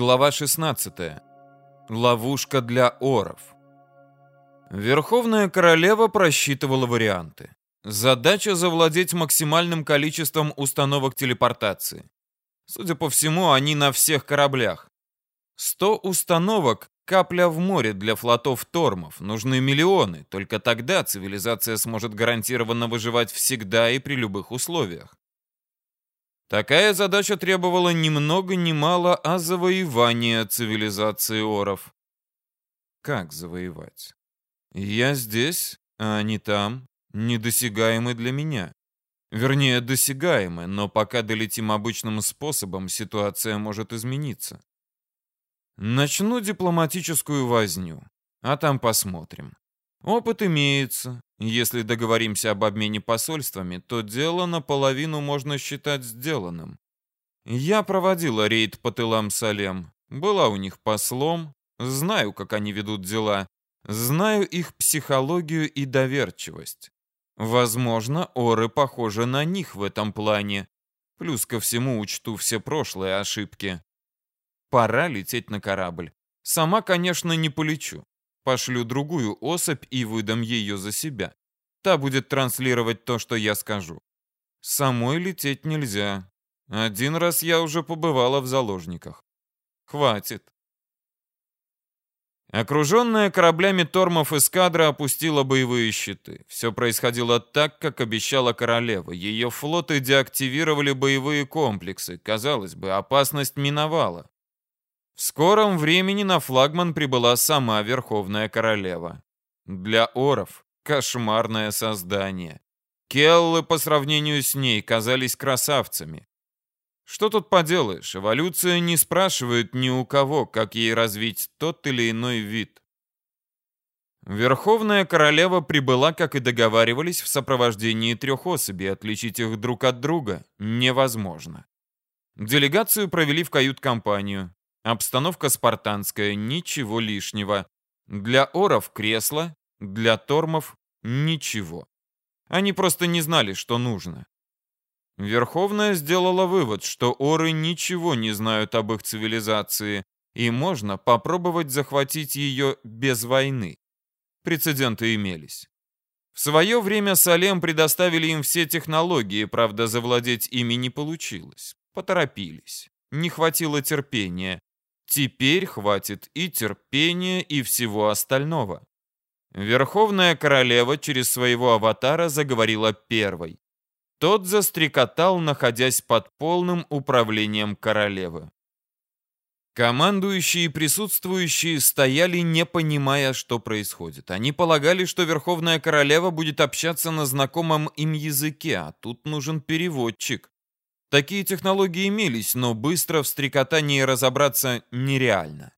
Глава 16. Ловушка для оров. Верховная королева просчитывала варианты. Задача завладеть максимальным количеством установок телепортации. Судя по всему, они на всех кораблях. 100 установок – капля в море для флотов Тормов. Нужны миллионы, только тогда цивилизация сможет гарантированно выживать всегда и при любых условиях. Такая задача требовала ни много ни мало, а завоевания цивилизации оров. Как завоевать? Я здесь, а они там, недосягаемы для меня. Вернее, досягаемы, но пока долетим обычным способом, ситуация может измениться. Начну дипломатическую возню, а там посмотрим. Опыт имеется. Если договоримся об обмене посольствами, то дело наполовину можно считать сделанным. Я проводила рейд по тылам Салем, была у них послом, знаю, как они ведут дела, знаю их психологию и доверчивость. Возможно, оры похожи на них в этом плане. Плюс ко всему учту все прошлые ошибки. Пора лететь на корабль. Сама, конечно, не полечу. Пошлю другую особь и выдам ее за себя. Та будет транслировать то, что я скажу. Самой лететь нельзя. Один раз я уже побывала в заложниках. Хватит. Окруженная кораблями Тормов эскадра опустила боевые щиты. Все происходило так, как обещала королева. Ее флоты деактивировали боевые комплексы. Казалось бы, опасность миновала. В скором времени на флагман прибыла сама Верховная Королева. Для оров кошмарное создание. Келлы по сравнению с ней казались красавцами. Что тут поделаешь, эволюция не спрашивает ни у кого, как ей развить тот или иной вид. Верховная королева прибыла, как и договаривались, в сопровождении трех особей. Отличить их друг от друга невозможно. Делегацию провели в кают-компанию. Обстановка спартанская, ничего лишнего. Для оров кресло, для тормов ничего. Они просто не знали, что нужно. Верховная сделала вывод, что оры ничего не знают об их цивилизации, и можно попробовать захватить ее без войны. Прецеденты имелись. В свое время Салем предоставили им все технологии, правда, завладеть ими не получилось. Поторопились. Не хватило терпения. Теперь хватит и терпения, и всего остального. Верховная королева через своего аватара заговорила первой. Тот застрекотал, находясь под полным управлением королевы. Командующие и присутствующие стояли, не понимая, что происходит. Они полагали, что Верховная Королева будет общаться на знакомом им языке, а тут нужен переводчик. Такие технологии имелись, но быстро в стрекотании разобраться нереально.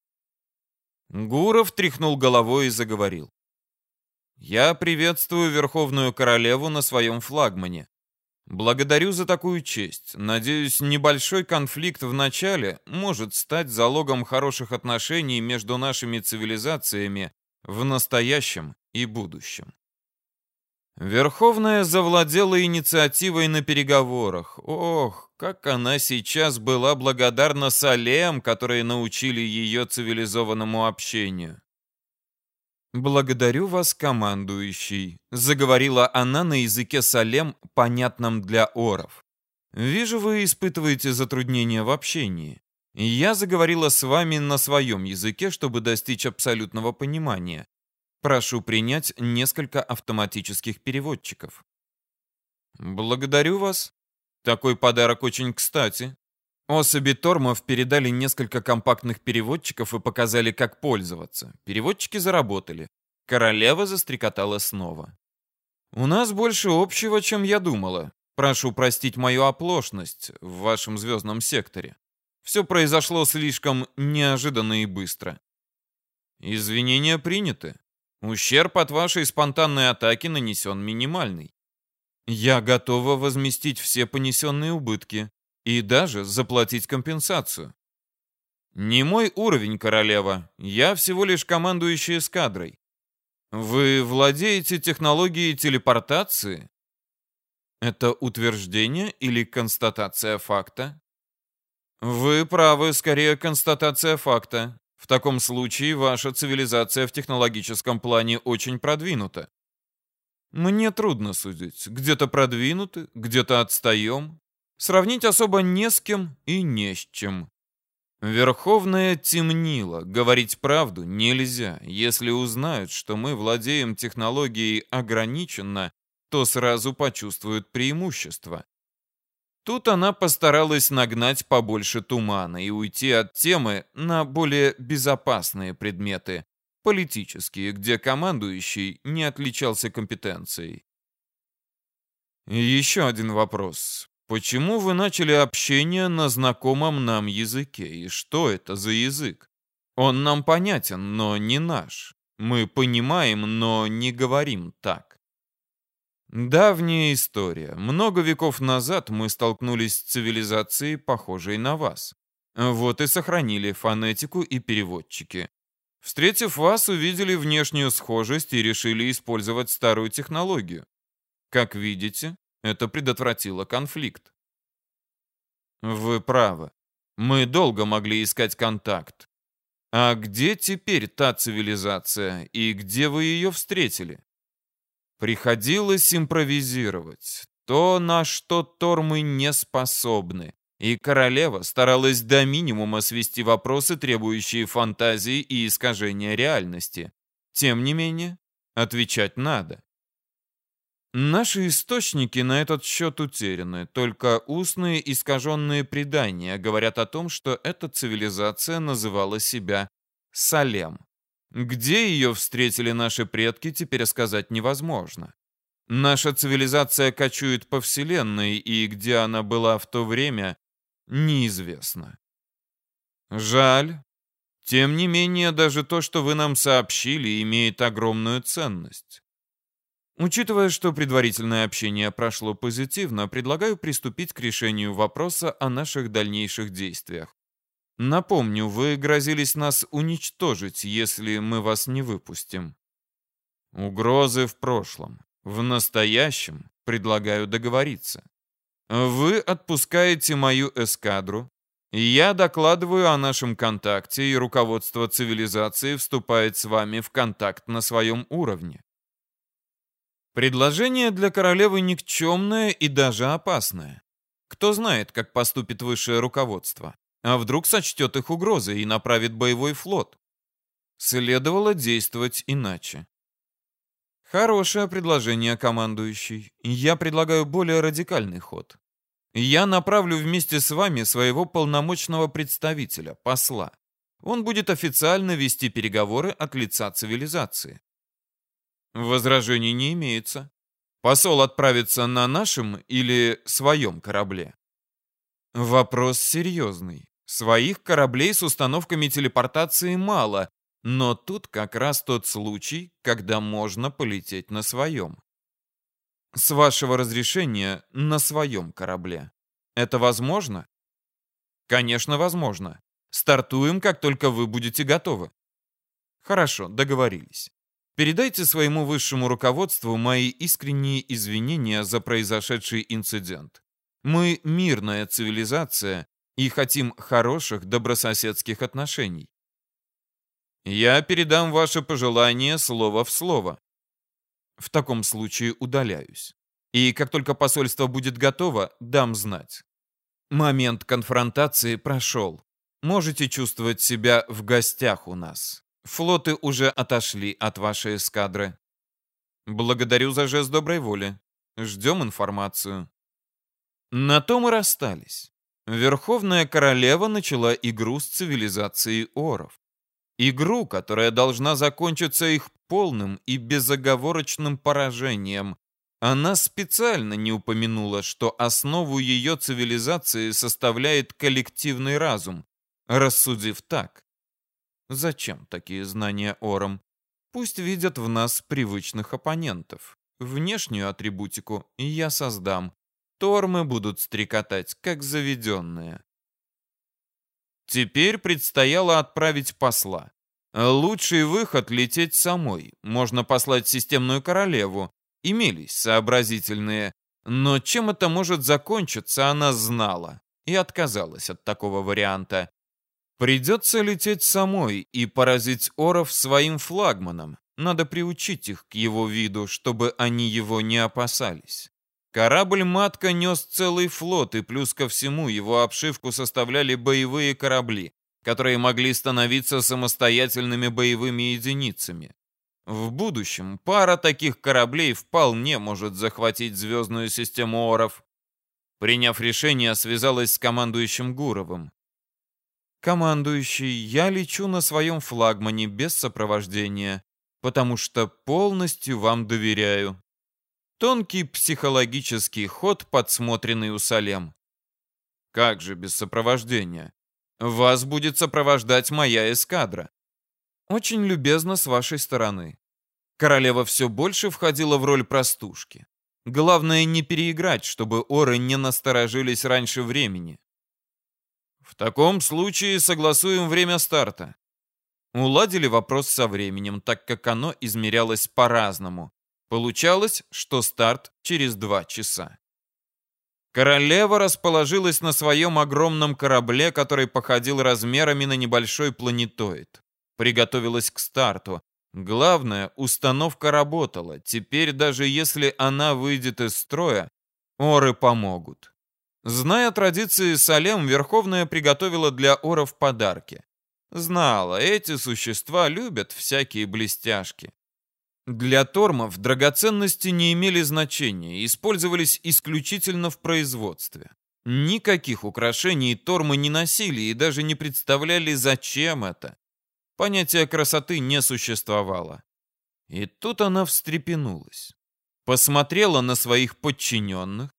Гуров тряхнул головой и заговорил. «Я приветствую Верховную Королеву на своем флагмане. Благодарю за такую честь. Надеюсь, небольшой конфликт в начале может стать залогом хороших отношений между нашими цивилизациями в настоящем и будущем. Верховная завладела инициативой на переговорах. Ох, как она сейчас была благодарна Салем, которые научили ее цивилизованному общению. «Благодарю вас, командующий», — заговорила она на языке Салем, понятном для оров. «Вижу, вы испытываете затруднения в общении. Я заговорила с вами на своем языке, чтобы достичь абсолютного понимания. Прошу принять несколько автоматических переводчиков. Благодарю вас. Такой подарок очень кстати. Особи Тормов передали несколько компактных переводчиков и показали, как пользоваться. Переводчики заработали. Королева застрекотала снова. «У нас больше общего, чем я думала. Прошу простить мою оплошность в вашем звездном секторе. Все произошло слишком неожиданно и быстро». «Извинения приняты. Ущерб от вашей спонтанной атаки нанесен минимальный. Я готова возместить все понесенные убытки и даже заплатить компенсацию. Не мой уровень, королева. Я всего лишь командующий эскадрой. Вы владеете технологией телепортации? Это утверждение или констатация факта? Вы правы, скорее констатация факта. В таком случае ваша цивилизация в технологическом плане очень продвинута. Мне трудно судить. Где-то продвинуты, где-то отстаем. Сравнить особо не с кем и не с чем. Верховная темнила. Говорить правду нельзя. Если узнают, что мы владеем технологией ограниченно, то сразу почувствуют преимущество. Тут она постаралась нагнать побольше тумана и уйти от темы на более безопасные предметы, политические, где командующий не отличался компетенцией. И еще один вопрос. Почему вы начали общение на знакомом нам языке? И что это за язык? Он нам понятен, но не наш. Мы понимаем, но не говорим так. Давняя история. Много веков назад мы столкнулись с цивилизацией, похожей на вас. Вот и сохранили фонетику и переводчики. Встретив вас, увидели внешнюю схожесть и решили использовать старую технологию. Как видите, это предотвратило конфликт. Вы правы. Мы долго могли искать контакт. А где теперь та цивилизация и где вы ее встретили? Приходилось импровизировать. То, на что Тормы не способны. И королева старалась до минимума свести вопросы, требующие фантазии и искажения реальности. Тем не менее, отвечать надо. Наши источники на этот счет утеряны, только устные искаженные предания говорят о том, что эта цивилизация называла себя Салем. Где ее встретили наши предки, теперь сказать невозможно. Наша цивилизация кочует по Вселенной, и где она была в то время, неизвестно. Жаль. Тем не менее, даже то, что вы нам сообщили, имеет огромную ценность. Учитывая, что предварительное общение прошло позитивно, предлагаю приступить к решению вопроса о наших дальнейших действиях. Напомню, вы грозились нас уничтожить, если мы вас не выпустим. Угрозы в прошлом. В настоящем предлагаю договориться. Вы отпускаете мою эскадру, я докладываю о нашем контакте, и руководство цивилизации вступает с вами в контакт на своем уровне. Предложение для королевы никчемное и даже опасное. Кто знает, как поступит высшее руководство. А вдруг сочтет их угрозой и направит боевой флот? Следовало действовать иначе. Хорошее предложение, командующий. Я предлагаю более радикальный ход. Я направлю вместе с вами своего полномочного представителя, посла. Он будет официально вести переговоры от лица цивилизации. Возражений не имеется. Посол отправится на нашем или своем корабле? Вопрос серьезный. Своих кораблей с установками телепортации мало, но тут как раз тот случай, когда можно полететь на своем. С вашего разрешения, на своем корабле. Это возможно? Конечно, возможно. Стартуем, как только вы будете готовы. Хорошо, договорились. Передайте своему высшему руководству мои искренние извинения за произошедший инцидент. Мы мирная цивилизация и хотим хороших добрососедских отношений. Я передам ваше пожелание слово в слово. В таком случае удаляюсь. И как только посольство будет готово, дам знать. Момент конфронтации прошел. Можете чувствовать себя в гостях у нас. Флоты уже отошли от вашей эскадры. Благодарю за жест доброй воли. Ждем информацию. На том и расстались. Верховная королева начала игру с цивилизацией оров. Игру, которая должна закончиться их полным и безоговорочным поражением. Она специально не упомянула, что основу ее цивилизации составляет коллективный разум, рассудив так. Зачем такие знания Ором? Пусть видят в нас привычных оппонентов. Внешнюю атрибутику я создам. Тормы будут стрекотать, как заведенные. Теперь предстояло отправить посла. Лучший выход — лететь самой. Можно послать системную королеву. Имелись сообразительные. Но чем это может закончиться, она знала. и отказалась от такого варианта. Придется лететь самой и поразить Оров своим флагманом. Надо приучить их к его виду, чтобы они его не опасались. Корабль-матка нес целый флот, и плюс ко всему его обшивку составляли боевые корабли, которые могли становиться самостоятельными боевыми единицами. В будущем пара таких кораблей вполне может захватить звездную систему Оров. Приняв решение, связалась с командующим Гуровым. «Командующий, я лечу на своем флагмане без сопровождения, потому что полностью вам доверяю». Тонкий психологический ход, подсмотренный у Салем. «Как же без сопровождения? Вас будет сопровождать моя эскадра. Очень любезно с вашей стороны. Королева все больше входила в роль простушки. Главное не переиграть, чтобы оры не насторожились раньше времени. В таком случае согласуем время старта. Уладили вопрос со временем, так как оно измерялось по-разному. Получалось, что старт через два часа. Королева расположилась на своем огромном корабле, который походил размерами на небольшой планетоид. Приготовилась к старту. Главное, установка работала. Теперь даже если она выйдет из строя, оры помогут. Зная традиции Салем, Верховная приготовила для оров подарки. Знала, эти существа любят всякие блестяшки. Для тормов драгоценности не имели значения, использовались исключительно в производстве. Никаких украшений тормы не носили и даже не представляли, зачем это. Понятия красоты не существовало. И тут она встрепенулась. Посмотрела на своих подчиненных.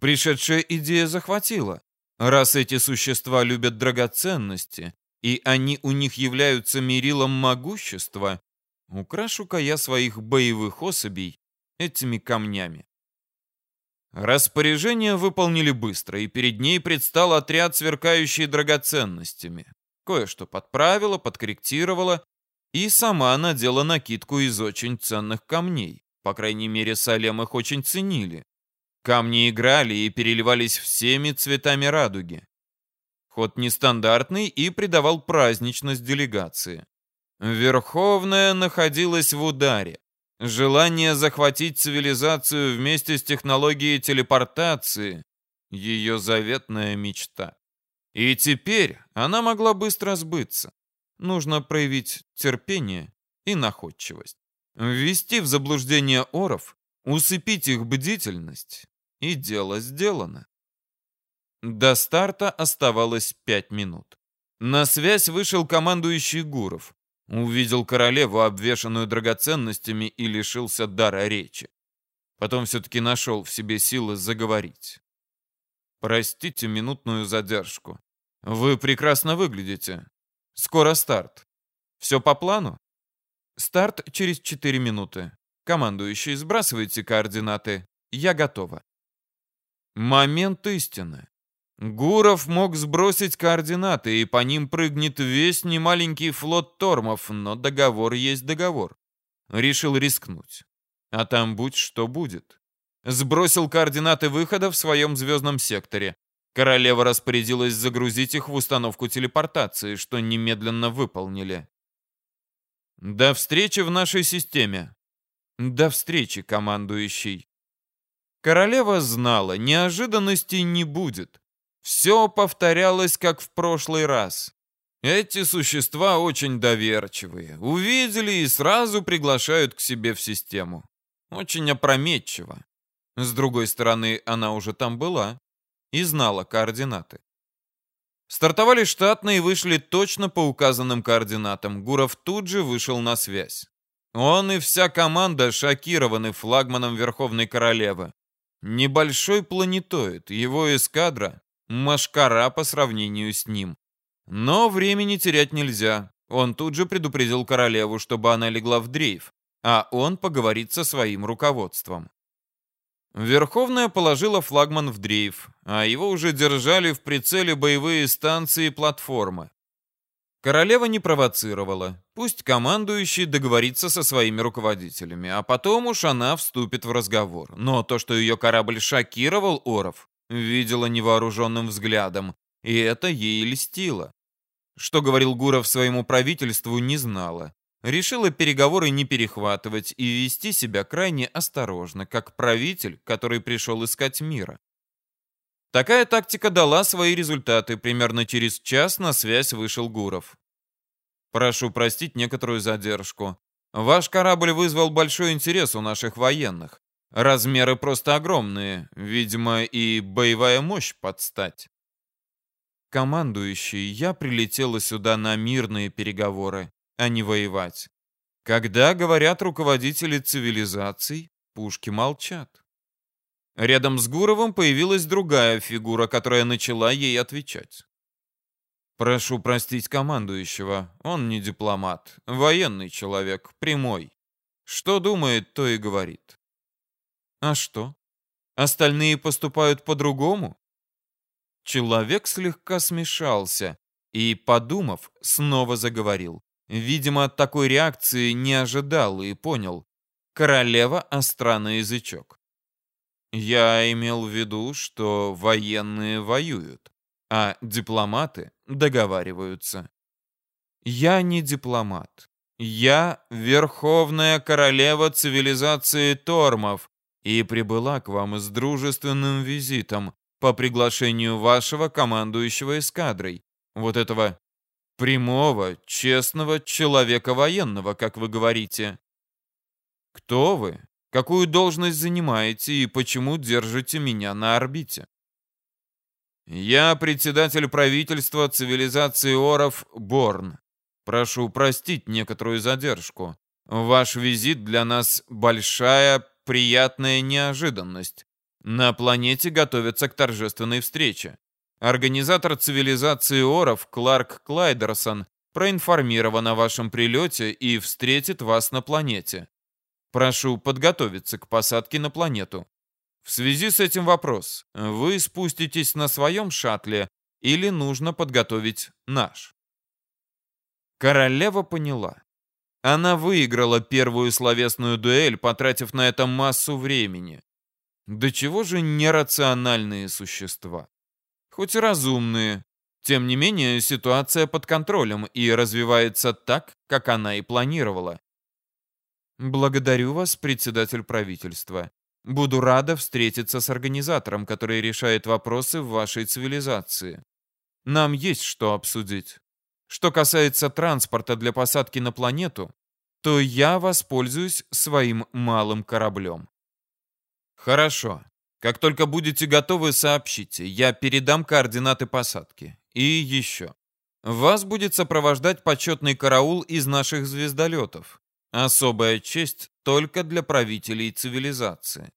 Пришедшая идея захватила. Раз эти существа любят драгоценности, и они у них являются мерилом могущества, Украшу-ка я своих боевых особей этими камнями. Распоряжение выполнили быстро, и перед ней предстал отряд, сверкающий драгоценностями. Кое-что подправила, подкорректировала и сама надела накидку из очень ценных камней. По крайней мере, Салем их очень ценили. Камни играли и переливались всеми цветами радуги. Ход нестандартный и придавал праздничность делегации. Верховная находилась в ударе. Желание захватить цивилизацию вместе с технологией телепортации — ее заветная мечта. И теперь она могла быстро сбыться. Нужно проявить терпение и находчивость. Ввести в заблуждение оров, усыпить их бдительность, и дело сделано. До старта оставалось пять минут. На связь вышел командующий Гуров. Увидел королеву, обвешанную драгоценностями, и лишился дара речи. Потом все-таки нашел в себе силы заговорить. «Простите минутную задержку. Вы прекрасно выглядите. Скоро старт. Все по плану?» «Старт через 4 минуты. Командующий, сбрасывайте координаты. Я готова». Момент истины. Гуров мог сбросить координаты, и по ним прыгнет весь немаленький флот тормов, но договор есть договор. Решил рискнуть. А там будь что будет. Сбросил координаты выхода в своем звездном секторе. Королева распорядилась загрузить их в установку телепортации, что немедленно выполнили. До встречи в нашей системе. До встречи, командующий. Королева знала, неожиданностей не будет. Все повторялось, как в прошлый раз. Эти существа очень доверчивые. Увидели и сразу приглашают к себе в систему. Очень опрометчиво. С другой стороны, она уже там была и знала координаты. Стартовали штатно и вышли точно по указанным координатам. Гуров тут же вышел на связь. Он и вся команда шокированы флагманом Верховной Королевы. Небольшой планетоид, его эскадра Машкара по сравнению с ним. Но времени терять нельзя. Он тут же предупредил королеву, чтобы она легла в дрейф, а он поговорит со своим руководством. Верховная положила флагман в дрейф, а его уже держали в прицеле боевые станции и платформы. Королева не провоцировала. Пусть командующий договорится со своими руководителями, а потом уж она вступит в разговор. Но то, что ее корабль шокировал Оров, видела невооруженным взглядом, и это ей льстило. Что говорил Гуров своему правительству, не знала. Решила переговоры не перехватывать и вести себя крайне осторожно, как правитель, который пришел искать мира. Такая тактика дала свои результаты. Примерно через час на связь вышел Гуров. «Прошу простить некоторую задержку. Ваш корабль вызвал большой интерес у наших военных. Размеры просто огромные, видимо, и боевая мощь подстать. Командующий, я прилетела сюда на мирные переговоры, а не воевать. Когда говорят руководители цивилизаций, пушки молчат. Рядом с Гуровым появилась другая фигура, которая начала ей отвечать. Прошу простить командующего, он не дипломат, военный человек, прямой. Что думает, то и говорит. А что? Остальные поступают по-другому? Человек слегка смешался и, подумав, снова заговорил. Видимо, от такой реакции не ожидал и понял. Королева остра язычок. Я имел в виду, что военные воюют, а дипломаты договариваются. Я не дипломат. Я верховная королева цивилизации Тормов и прибыла к вам с дружественным визитом по приглашению вашего командующего эскадрой. Вот этого прямого, честного человека военного, как вы говорите. Кто вы? Какую должность занимаете и почему держите меня на орбите? Я председатель правительства цивилизации Оров Борн. Прошу простить некоторую задержку. Ваш визит для нас большая, приятная неожиданность. На планете готовятся к торжественной встрече. Организатор цивилизации Оров Кларк Клайдерсон проинформирован о вашем прилете и встретит вас на планете. Прошу подготовиться к посадке на планету. В связи с этим вопрос. Вы спуститесь на своем шаттле или нужно подготовить наш? Королева поняла. Она выиграла первую словесную дуэль, потратив на это массу времени. До чего же нерациональные существа? Хоть и разумные, тем не менее ситуация под контролем и развивается так, как она и планировала. Благодарю вас, председатель правительства. Буду рада встретиться с организатором, который решает вопросы в вашей цивилизации. Нам есть что обсудить. Что касается транспорта для посадки на планету, то я воспользуюсь своим малым кораблем. Хорошо. Как только будете готовы, сообщите. Я передам координаты посадки. И еще. Вас будет сопровождать почетный караул из наших звездолетов. Особая честь только для правителей цивилизации.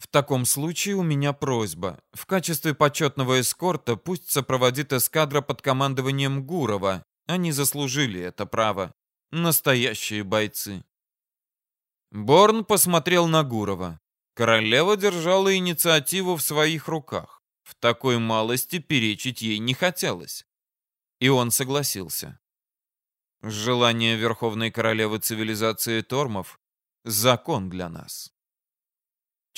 В таком случае у меня просьба. В качестве почетного эскорта пусть сопроводит эскадра под командованием Гурова. Они заслужили это право. Настоящие бойцы. Борн посмотрел на Гурова. Королева держала инициативу в своих руках. В такой малости перечить ей не хотелось. И он согласился. Желание Верховной Королевы цивилизации Тормов — закон для нас.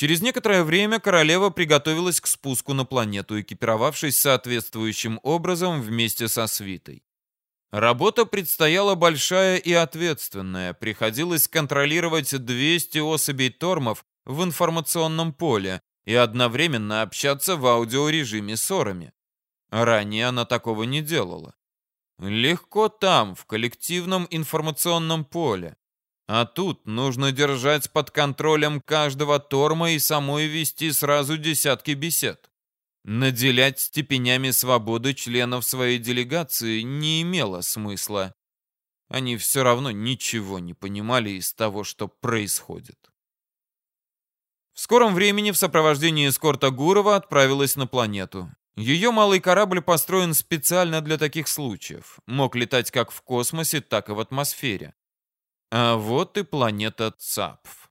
Через некоторое время королева приготовилась к спуску на планету, экипировавшись соответствующим образом вместе со свитой. Работа предстояла большая и ответственная. Приходилось контролировать 200 особей тормов в информационном поле и одновременно общаться в аудиорежиме с орами. Ранее она такого не делала. Легко там, в коллективном информационном поле. А тут нужно держать под контролем каждого торма и самой вести сразу десятки бесед. Наделять степенями свободы членов своей делегации не имело смысла. Они все равно ничего не понимали из того, что происходит. В скором времени в сопровождении эскорта Гурова отправилась на планету. Ее малый корабль построен специально для таких случаев. Мог летать как в космосе, так и в атмосфере. А вот и планета Цапф.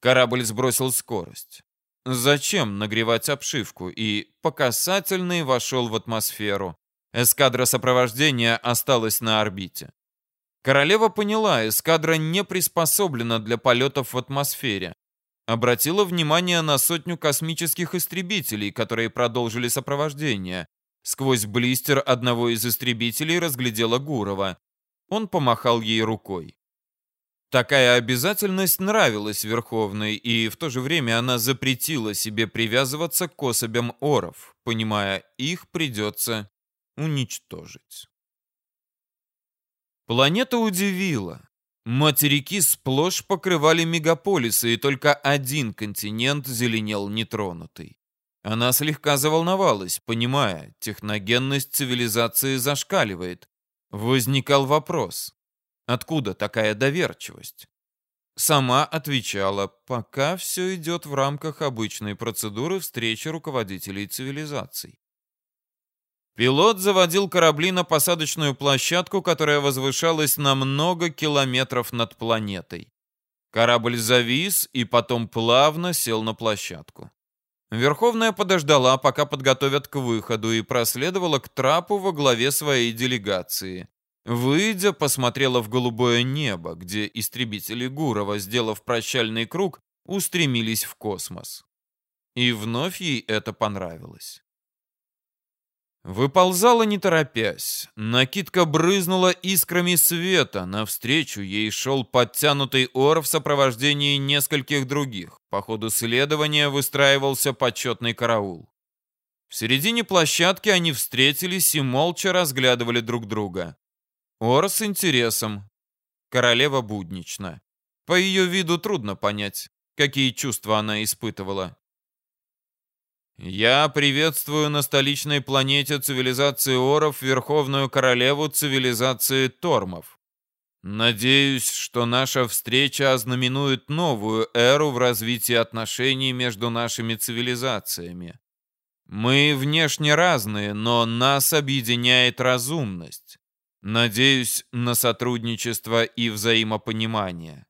Корабль сбросил скорость. Зачем нагревать обшивку? И по касательной вошел в атмосферу. Эскадра сопровождения осталась на орбите. Королева поняла, эскадра не приспособлена для полетов в атмосфере. Обратила внимание на сотню космических истребителей, которые продолжили сопровождение. Сквозь блистер одного из истребителей разглядела Гурова. Он помахал ей рукой. Такая обязательность нравилась Верховной, и в то же время она запретила себе привязываться к особям оров, понимая, их придется уничтожить. Планета удивила. Материки сплошь покрывали мегаполисы, и только один континент зеленел нетронутый. Она слегка заволновалась, понимая, техногенность цивилизации зашкаливает. Возникал вопрос, откуда такая доверчивость? Сама отвечала, пока все идет в рамках обычной процедуры встречи руководителей цивилизаций. Пилот заводил корабли на посадочную площадку, которая возвышалась на много километров над планетой. Корабль завис и потом плавно сел на площадку. Верховная подождала, пока подготовят к выходу, и проследовала к трапу во главе своей делегации. Выйдя, посмотрела в голубое небо, где истребители Гурова, сделав прощальный круг, устремились в космос. И вновь ей это понравилось. Выползала не торопясь. Накидка брызнула искрами света. Навстречу ей шел подтянутый ор в сопровождении нескольких других. По ходу следования выстраивался почетный караул. В середине площадки они встретились и молча разглядывали друг друга. Ор с интересом. Королева буднично. По ее виду трудно понять, какие чувства она испытывала. Я приветствую на столичной планете цивилизации Оров Верховную Королеву цивилизации Тормов. Надеюсь, что наша встреча ознаменует новую эру в развитии отношений между нашими цивилизациями. Мы внешне разные, но нас объединяет разумность. Надеюсь на сотрудничество и взаимопонимание.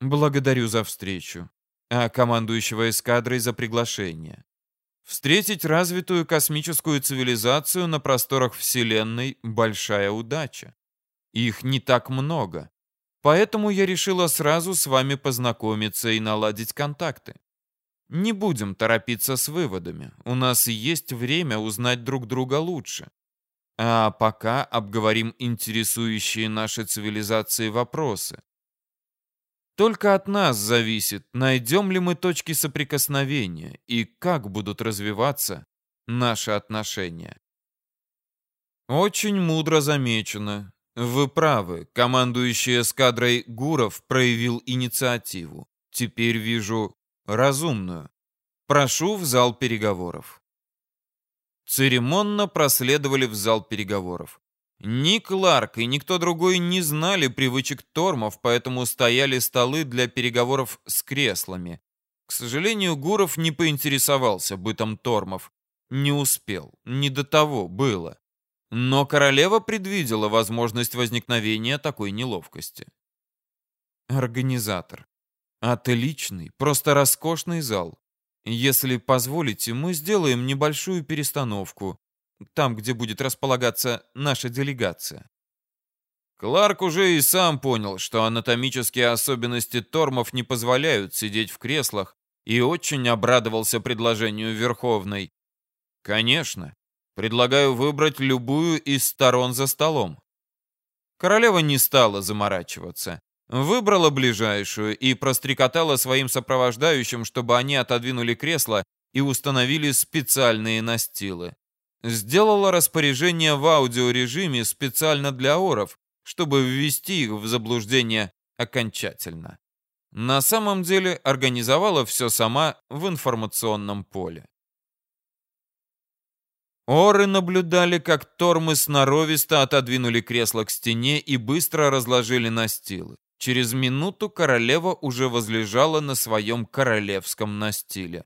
Благодарю за встречу а командующего эскадрой за приглашение. Встретить развитую космическую цивилизацию на просторах Вселенной – большая удача. Их не так много. Поэтому я решила сразу с вами познакомиться и наладить контакты. Не будем торопиться с выводами. У нас есть время узнать друг друга лучше. А пока обговорим интересующие наши цивилизации вопросы. Только от нас зависит, найдем ли мы точки соприкосновения и как будут развиваться наши отношения. Очень мудро замечено. Вы правы, командующий эскадрой Гуров проявил инициативу. Теперь вижу разумную. Прошу в зал переговоров. Церемонно проследовали в зал переговоров. Ни Кларк и никто другой не знали привычек Тормов, поэтому стояли столы для переговоров с креслами. К сожалению, Гуров не поинтересовался бытом Тормов. Не успел, не до того было. Но королева предвидела возможность возникновения такой неловкости. Организатор. Отличный, просто роскошный зал. Если позволите, мы сделаем небольшую перестановку там, где будет располагаться наша делегация. Кларк уже и сам понял, что анатомические особенности тормов не позволяют сидеть в креслах, и очень обрадовался предложению Верховной. Конечно, предлагаю выбрать любую из сторон за столом. Королева не стала заморачиваться. Выбрала ближайшую и прострекотала своим сопровождающим, чтобы они отодвинули кресло и установили специальные настилы сделала распоряжение в аудиорежиме специально для оров, чтобы ввести их в заблуждение окончательно. На самом деле организовала все сама в информационном поле. Оры наблюдали, как Тормы сноровисто отодвинули кресло к стене и быстро разложили настилы. Через минуту королева уже возлежала на своем королевском настиле.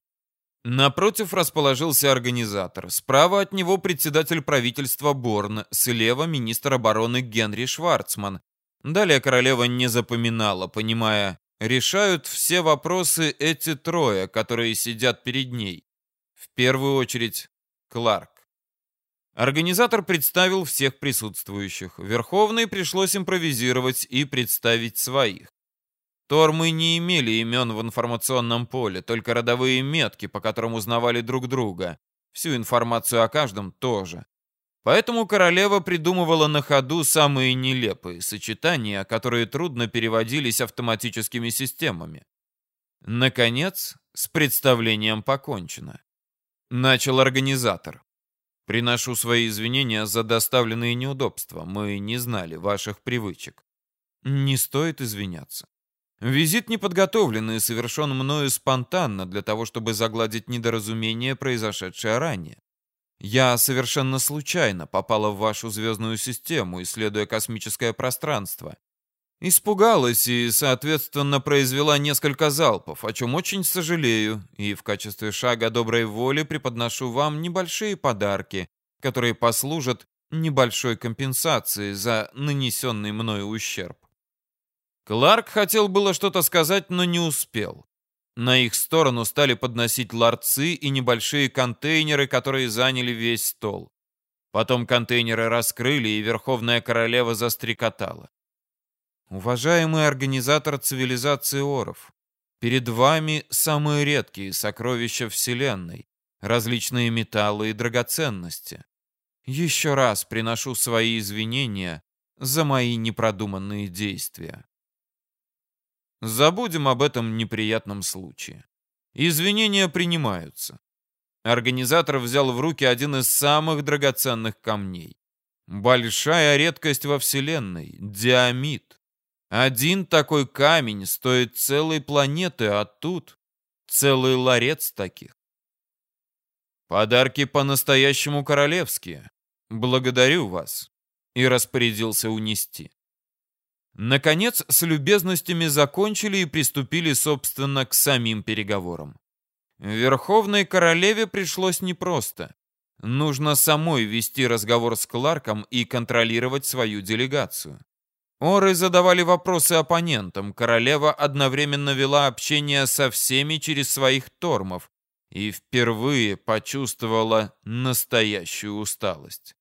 Напротив расположился организатор. Справа от него председатель правительства Борн, слева министр обороны Генри Шварцман. Далее королева не запоминала, понимая, решают все вопросы эти трое, которые сидят перед ней. В первую очередь Кларк. Организатор представил всех присутствующих. Верховной пришлось импровизировать и представить своих. Тормы не имели имен в информационном поле, только родовые метки, по которым узнавали друг друга. Всю информацию о каждом тоже. Поэтому королева придумывала на ходу самые нелепые сочетания, которые трудно переводились автоматическими системами. Наконец, с представлением покончено. Начал организатор. Приношу свои извинения за доставленные неудобства. Мы не знали ваших привычек. Не стоит извиняться. Визит неподготовленный совершен мною спонтанно для того, чтобы загладить недоразумение, произошедшее ранее. Я совершенно случайно попала в вашу звездную систему, исследуя космическое пространство. Испугалась и, соответственно, произвела несколько залпов, о чем очень сожалею, и в качестве шага доброй воли преподношу вам небольшие подарки, которые послужат небольшой компенсацией за нанесенный мною ущерб. Кларк хотел было что-то сказать, но не успел. На их сторону стали подносить ларцы и небольшие контейнеры, которые заняли весь стол. Потом контейнеры раскрыли, и Верховная Королева застрекотала. «Уважаемый организатор цивилизации Оров, перед вами самые редкие сокровища Вселенной, различные металлы и драгоценности. Еще раз приношу свои извинения за мои непродуманные действия». Забудем об этом неприятном случае. Извинения принимаются. Организатор взял в руки один из самых драгоценных камней. Большая редкость во Вселенной — диамид. Один такой камень стоит целой планеты, а тут целый ларец таких. Подарки по-настоящему королевские. Благодарю вас. И распорядился унести. Наконец, с любезностями закончили и приступили, собственно, к самим переговорам. Верховной королеве пришлось непросто. Нужно самой вести разговор с Кларком и контролировать свою делегацию. Оры задавали вопросы оппонентам, королева одновременно вела общение со всеми через своих тормов и впервые почувствовала настоящую усталость.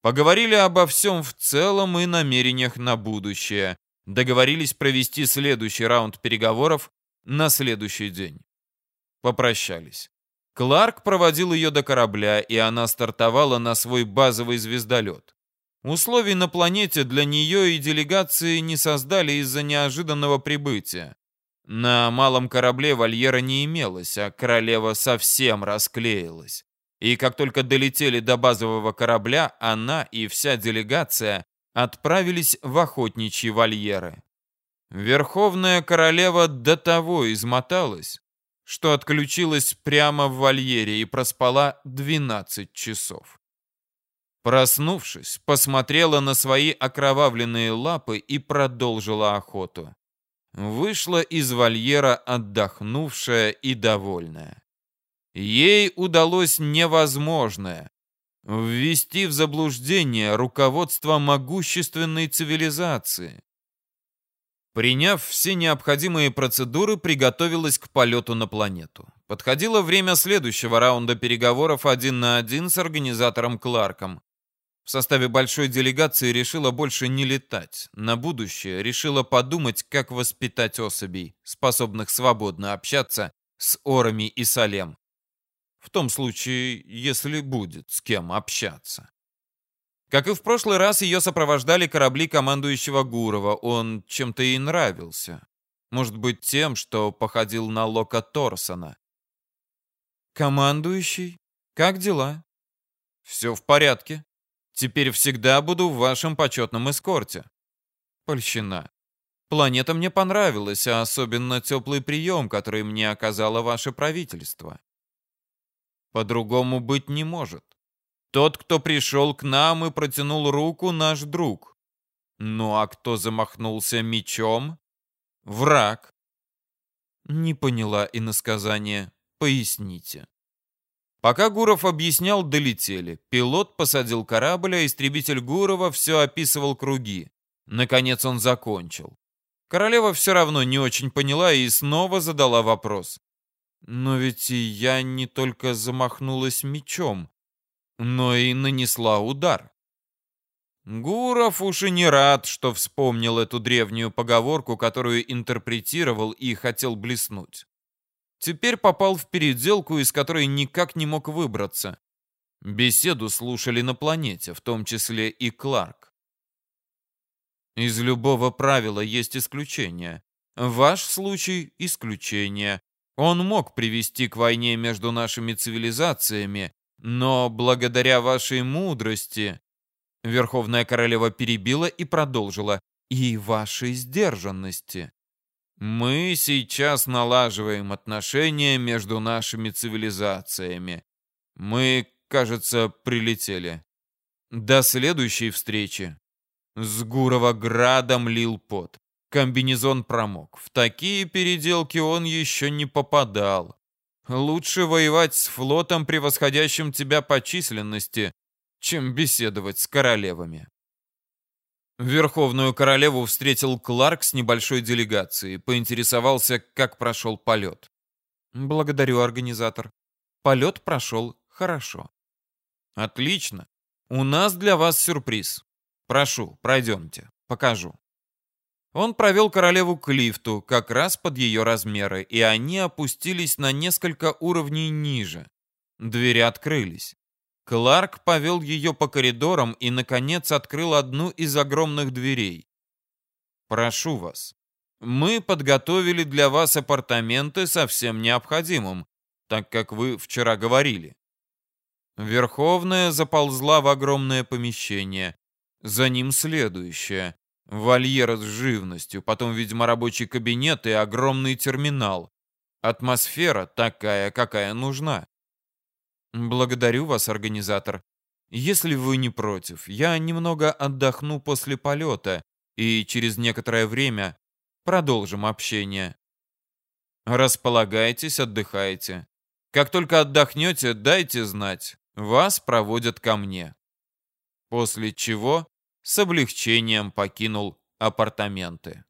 Поговорили обо всем в целом и намерениях на будущее. Договорились провести следующий раунд переговоров на следующий день. Попрощались. Кларк проводил ее до корабля, и она стартовала на свой базовый звездолет. Условий на планете для нее и делегации не создали из-за неожиданного прибытия. На малом корабле вольера не имелось, а королева совсем расклеилась. И как только долетели до базового корабля, она и вся делегация отправились в охотничьи вольеры. Верховная королева до того измоталась, что отключилась прямо в вольере и проспала 12 часов. Проснувшись, посмотрела на свои окровавленные лапы и продолжила охоту. Вышла из вольера отдохнувшая и довольная. Ей удалось невозможное — ввести в заблуждение руководство могущественной цивилизации. Приняв все необходимые процедуры, приготовилась к полету на планету. Подходило время следующего раунда переговоров один на один с организатором Кларком. В составе большой делегации решила больше не летать. На будущее решила подумать, как воспитать особей, способных свободно общаться с Орами и Салем. В том случае, если будет с кем общаться. Как и в прошлый раз, ее сопровождали корабли командующего Гурова. Он чем-то ей нравился. Может быть, тем, что походил на Лока Торсона. «Командующий, как дела?» «Все в порядке. Теперь всегда буду в вашем почетном эскорте». «Польщина. Планета мне понравилась, а особенно теплый прием, который мне оказало ваше правительство. По-другому быть не может. Тот, кто пришел к нам и протянул руку, наш друг. Ну а кто замахнулся мечом? Враг. Не поняла иносказание. Поясните. Пока Гуров объяснял, долетели. Пилот посадил корабль, а истребитель Гурова все описывал круги. Наконец он закончил. Королева все равно не очень поняла и снова задала вопрос. Но ведь и я не только замахнулась мечом, но и нанесла удар. Гуров уж и не рад, что вспомнил эту древнюю поговорку, которую интерпретировал и хотел блеснуть. Теперь попал в переделку, из которой никак не мог выбраться. Беседу слушали на планете, в том числе и Кларк. Из любого правила есть исключение. Ваш случай – исключение. Он мог привести к войне между нашими цивилизациями, но благодаря вашей мудрости Верховная королева перебила и продолжила. И вашей сдержанности. Мы сейчас налаживаем отношения между нашими цивилизациями. Мы, кажется, прилетели. До следующей встречи. С Гуровоградом лил пот. Комбинезон промок. В такие переделки он еще не попадал. Лучше воевать с флотом, превосходящим тебя по численности, чем беседовать с королевами. Верховную королеву встретил Кларк с небольшой делегацией, поинтересовался, как прошел полет. Благодарю, организатор. Полет прошел хорошо. Отлично. У нас для вас сюрприз. Прошу, пройдемте, покажу. Он провел королеву к лифту, как раз под ее размеры, и они опустились на несколько уровней ниже. Двери открылись. Кларк повел ее по коридорам и, наконец, открыл одну из огромных дверей. «Прошу вас, мы подготовили для вас апартаменты со всем необходимым, так как вы вчера говорили». Верховная заползла в огромное помещение. За ним следующее. Вольер с живностью, потом, видимо, рабочий кабинет и огромный терминал. Атмосфера такая, какая нужна. Благодарю вас, организатор. Если вы не против, я немного отдохну после полета и через некоторое время продолжим общение. Располагайтесь, отдыхайте. Как только отдохнете, дайте знать. Вас проводят ко мне. После чего с облегчением покинул апартаменты.